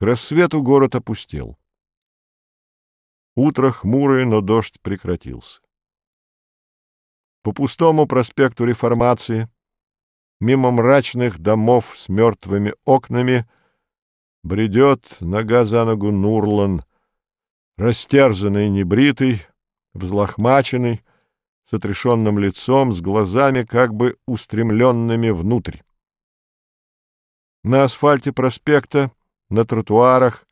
К рассвету город опустел. Утро хмурое, но дождь прекратился. По пустому проспекту Реформации, мимо мрачных домов с мертвыми окнами, бредет нога за ногу Нурлан, растерзанный, небритый, взлохмаченный, с отрешенным лицом, с глазами как бы устремленными внутрь. На асфальте проспекта, на тротуарах,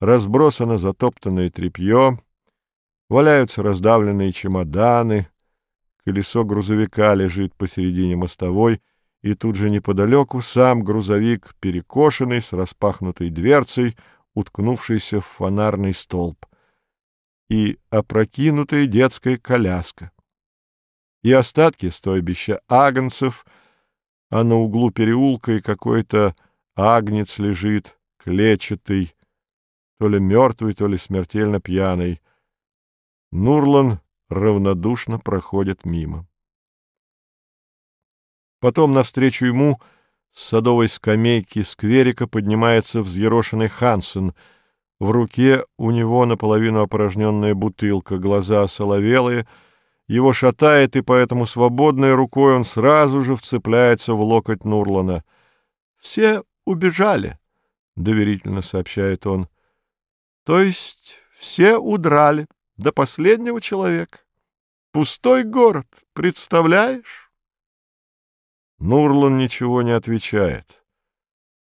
разбросано затоптанное тряпье, валяются раздавленные чемоданы, колесо грузовика лежит посередине мостовой, и тут же неподалеку сам грузовик, перекошенный, с распахнутой дверцей, уткнувшийся в фонарный столб, и опрокинутая детская коляска, и остатки стойбища агнцев — а на углу переулка и какой-то агнец лежит, клетчатый, то ли мертвый, то ли смертельно пьяный. Нурлан равнодушно проходит мимо. Потом навстречу ему с садовой скамейки скверика поднимается взъерошенный Хансен. В руке у него наполовину опорожненная бутылка, глаза соловелые — его шатает, и поэтому свободной рукой он сразу же вцепляется в локоть Нурлана. — Все убежали, — доверительно сообщает он. — То есть все удрали до последнего человека. Пустой город, представляешь? Нурлан ничего не отвечает.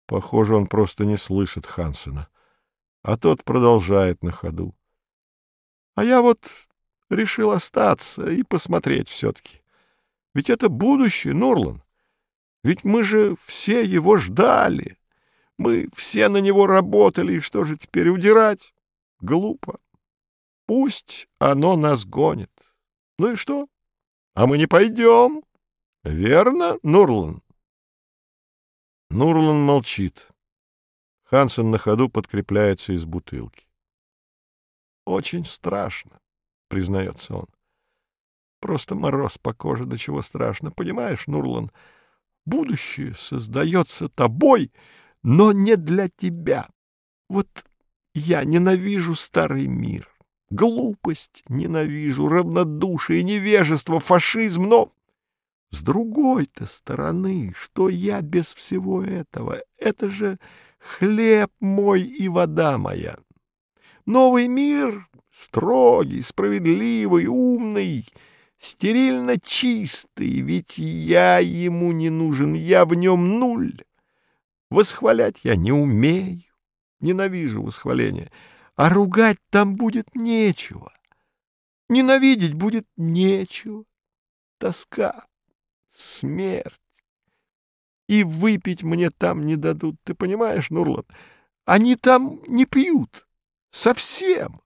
Похоже, он просто не слышит Хансена. А тот продолжает на ходу. — А я вот решил остаться и посмотреть все-таки. Ведь это будущее, Нурлан. Ведь мы же все его ждали. Мы все на него работали, и что же теперь удирать? Глупо. Пусть оно нас гонит. Ну и что? А мы не пойдем. Верно, Нурлан? Нурлан молчит. Хансен на ходу подкрепляется из бутылки. Очень страшно. — признается он. Просто мороз по коже, до чего страшно. Понимаешь, Нурлан, будущее создается тобой, но не для тебя. Вот я ненавижу старый мир, глупость ненавижу, равнодушие, невежество, фашизм, но с другой-то стороны, что я без всего этого? Это же хлеб мой и вода моя. Новый мир строгий, справедливый, умный, стерильно чистый, ведь я ему не нужен, я в нем нуль. Восхвалять я не умею, ненавижу восхваление, а ругать там будет нечего, ненавидеть будет нечего, тоска, смерть. И выпить мне там не дадут, ты понимаешь, Нурлан? Они там не пьют, совсем.